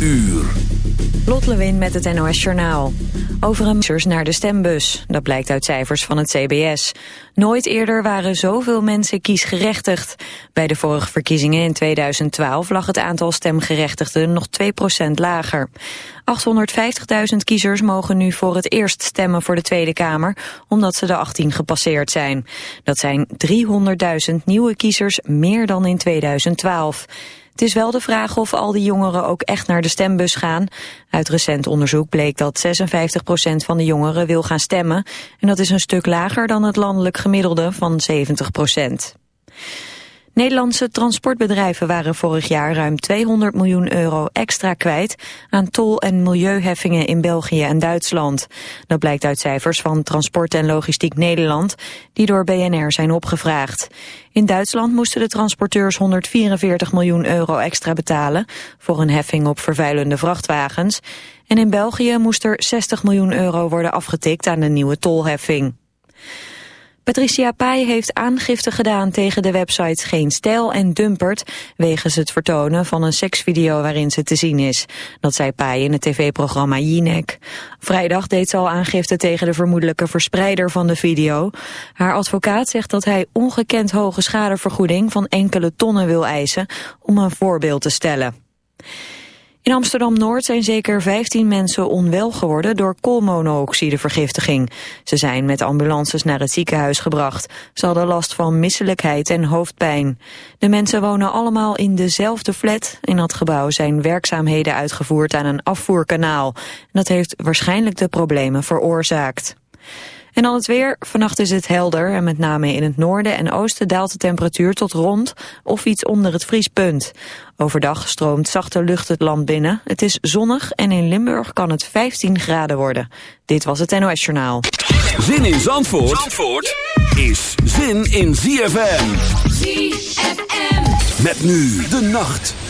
uur. Lot met het NOS Journaal. Over een naar de stembus. Dat blijkt uit cijfers van het CBS. Nooit eerder waren zoveel mensen kiesgerechtigd. Bij de vorige verkiezingen in 2012 lag het aantal stemgerechtigden nog 2% lager. 850.000 kiezers mogen nu voor het eerst stemmen voor de Tweede Kamer, omdat ze de 18 gepasseerd zijn. Dat zijn 300.000 nieuwe kiezers meer dan in 2012. Het is wel de vraag of al die jongeren ook echt naar de stembus gaan. Uit recent onderzoek bleek dat 56% van de jongeren wil gaan stemmen. En dat is een stuk lager dan het landelijk gemiddelde van 70%. Nederlandse transportbedrijven waren vorig jaar ruim 200 miljoen euro extra kwijt aan tol- en milieuheffingen in België en Duitsland. Dat blijkt uit cijfers van Transport en Logistiek Nederland, die door BNR zijn opgevraagd. In Duitsland moesten de transporteurs 144 miljoen euro extra betalen voor een heffing op vervuilende vrachtwagens. En in België moest er 60 miljoen euro worden afgetikt aan de nieuwe tolheffing. Patricia Pai heeft aangifte gedaan tegen de websites Geen Stijl en Dumpert... wegens het vertonen van een seksvideo waarin ze te zien is. Dat zei Pai in het tv-programma Jinek. Vrijdag deed ze al aangifte tegen de vermoedelijke verspreider van de video. Haar advocaat zegt dat hij ongekend hoge schadevergoeding... van enkele tonnen wil eisen om een voorbeeld te stellen. In Amsterdam-Noord zijn zeker 15 mensen onwel geworden door koolmonooxidevergiftiging. Ze zijn met ambulances naar het ziekenhuis gebracht. Ze hadden last van misselijkheid en hoofdpijn. De mensen wonen allemaal in dezelfde flat. In dat gebouw zijn werkzaamheden uitgevoerd aan een afvoerkanaal. Dat heeft waarschijnlijk de problemen veroorzaakt. En dan het weer. Vannacht is het helder en met name in het noorden en oosten daalt de temperatuur tot rond of iets onder het vriespunt. Overdag stroomt zachte lucht het land binnen. Het is zonnig en in Limburg kan het 15 graden worden. Dit was het NOS Journaal. Zin in Zandvoort, Zandvoort is zin in ZFM. ZFM. Met nu de nacht.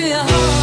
to your.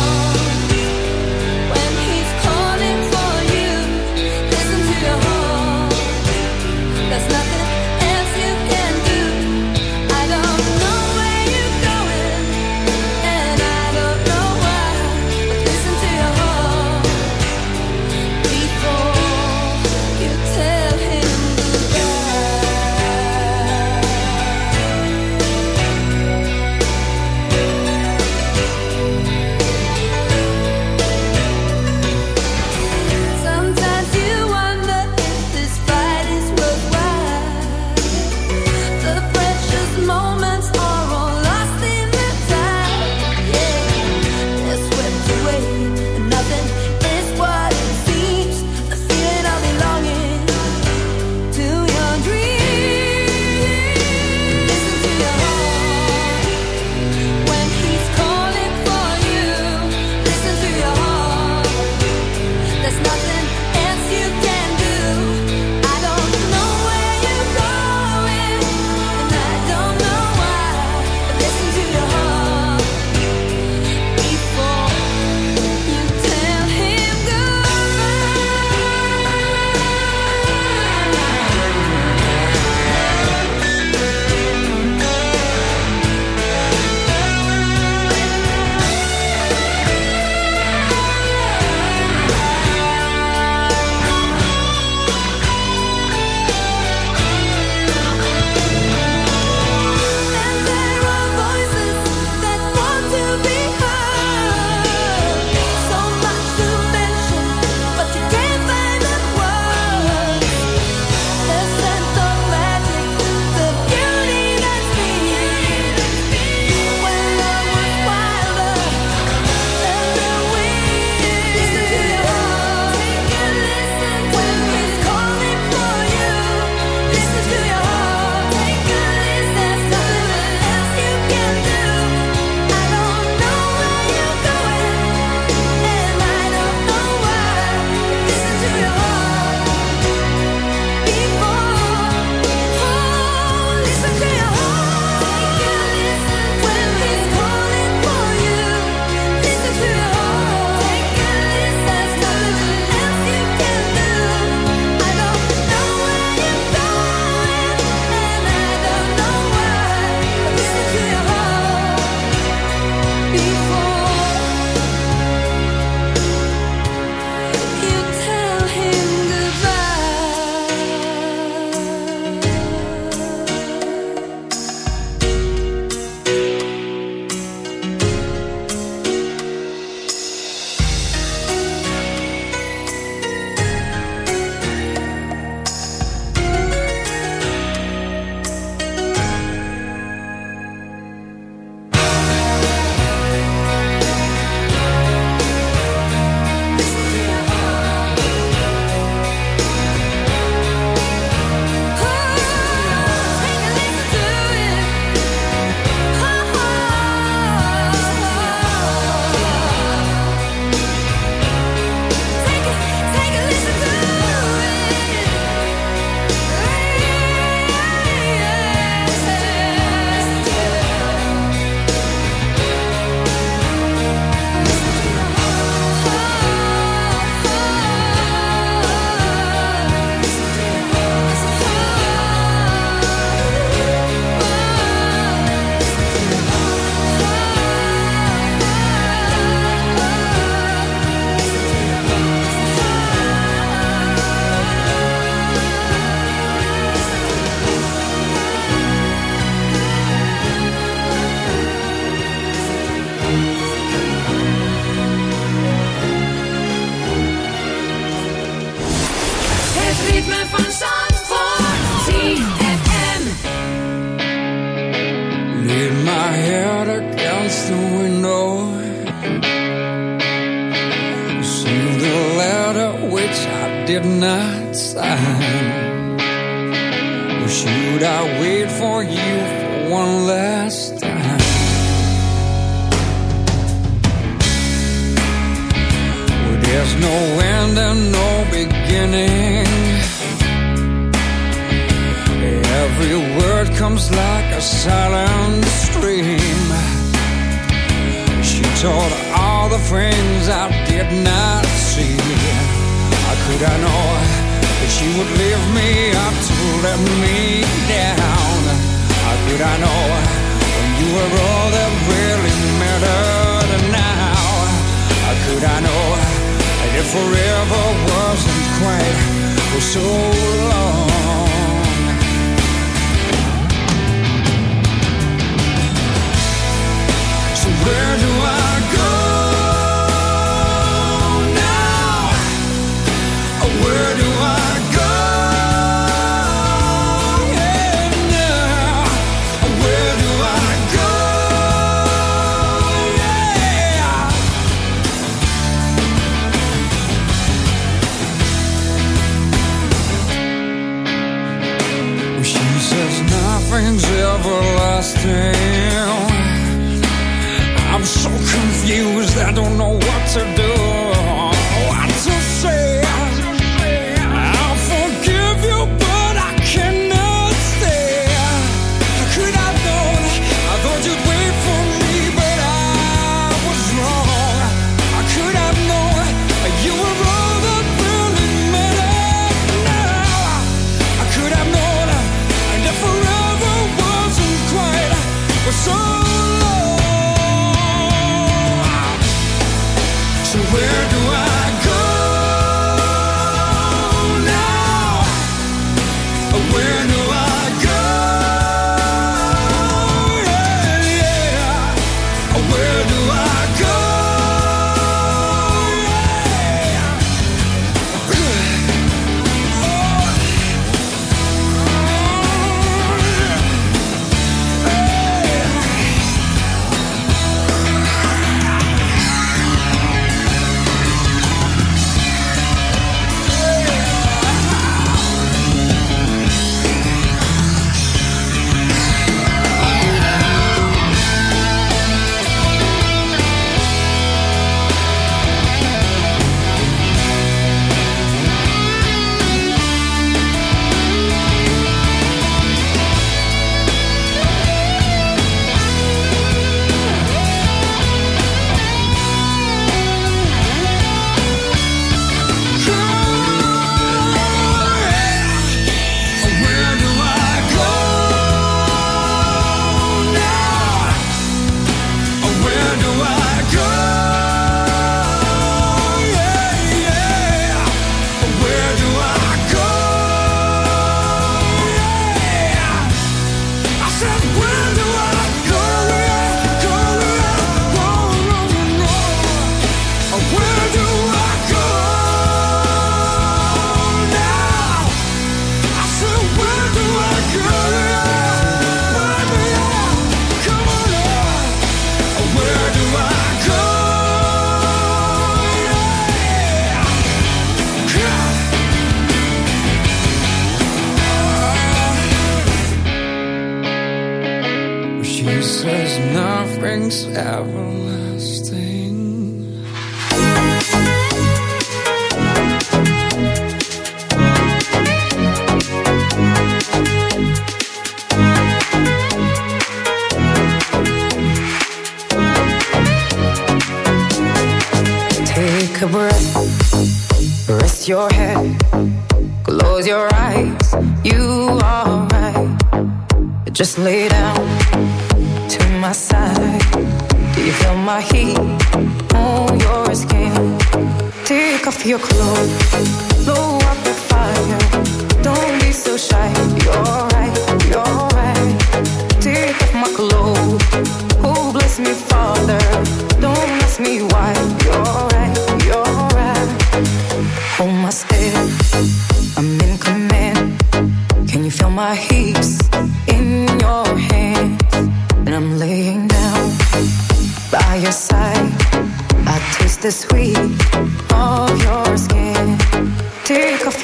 children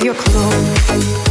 your clothes.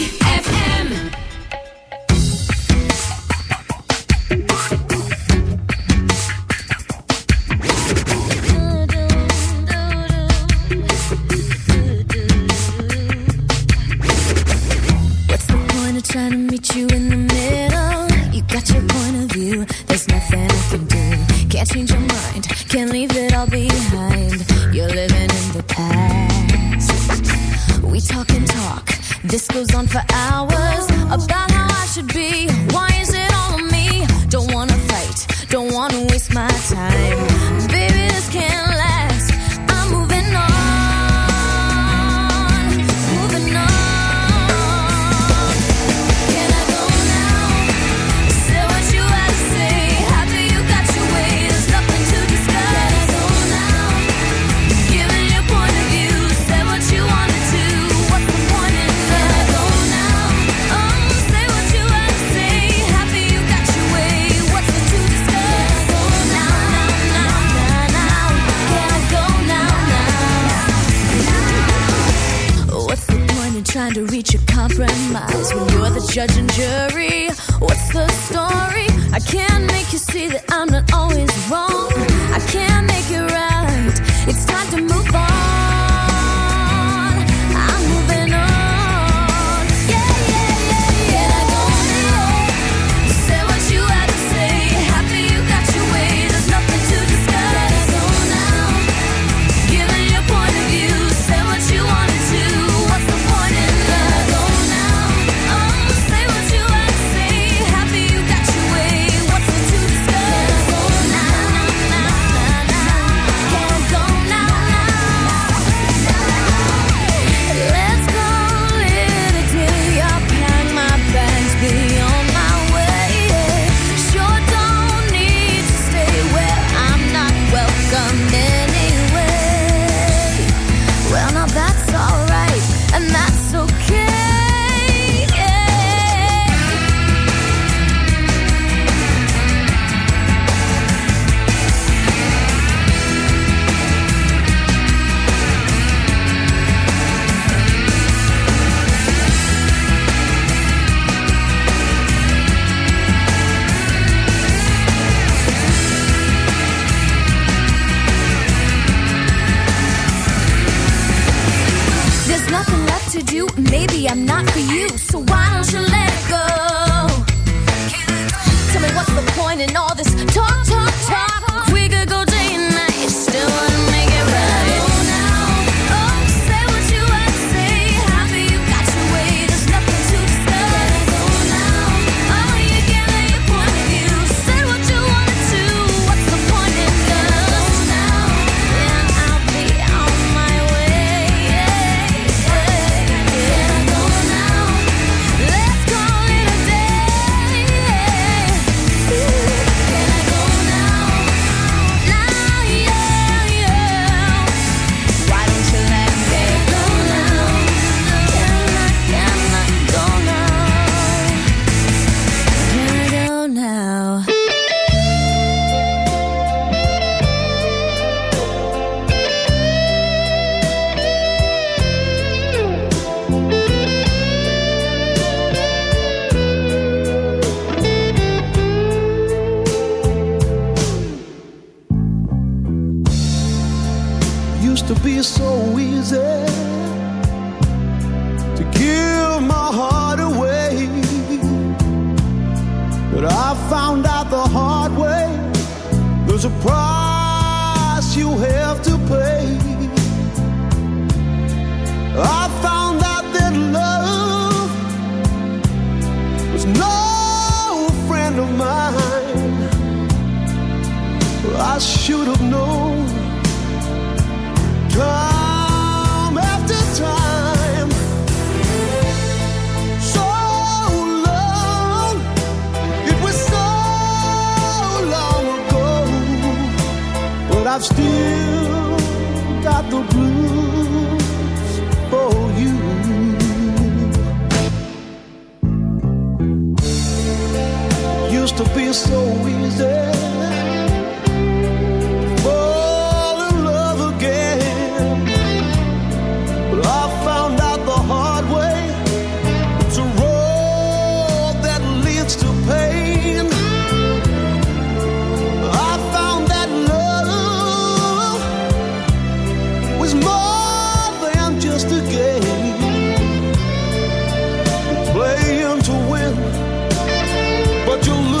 you'll lose.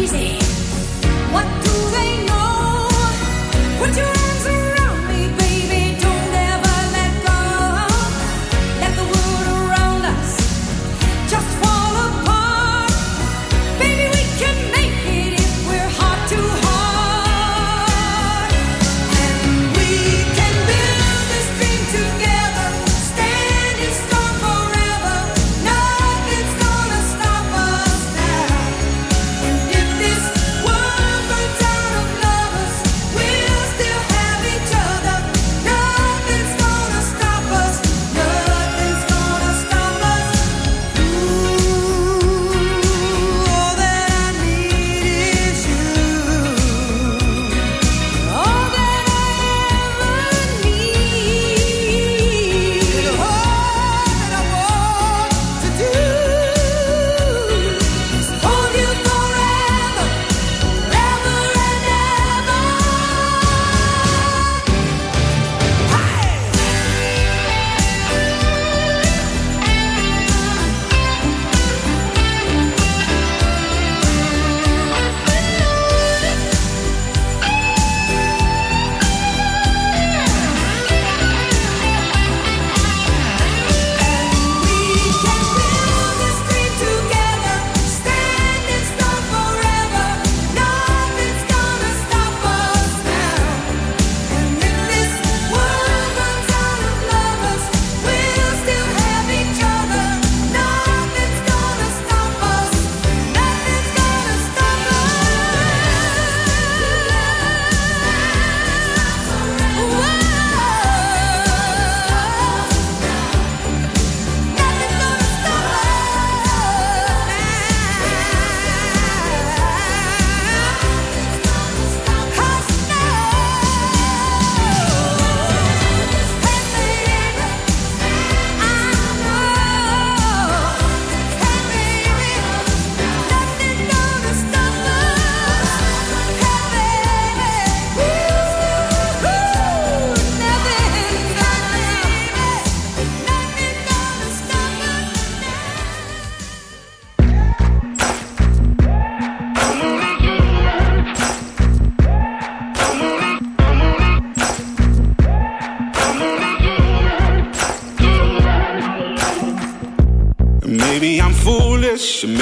easy.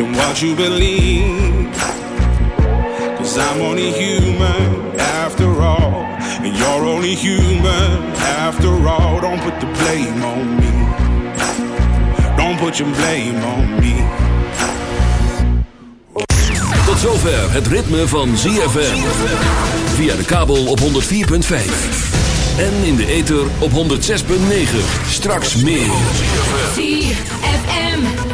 in what you believe. Cause I'm only human after all, and you're only human after all. Don't put the blame on me. Don't put your blame on me. Tot zover het ritme van ZFM. Via de kabel op 104.5. En in de ether op 106.9. Straks meer.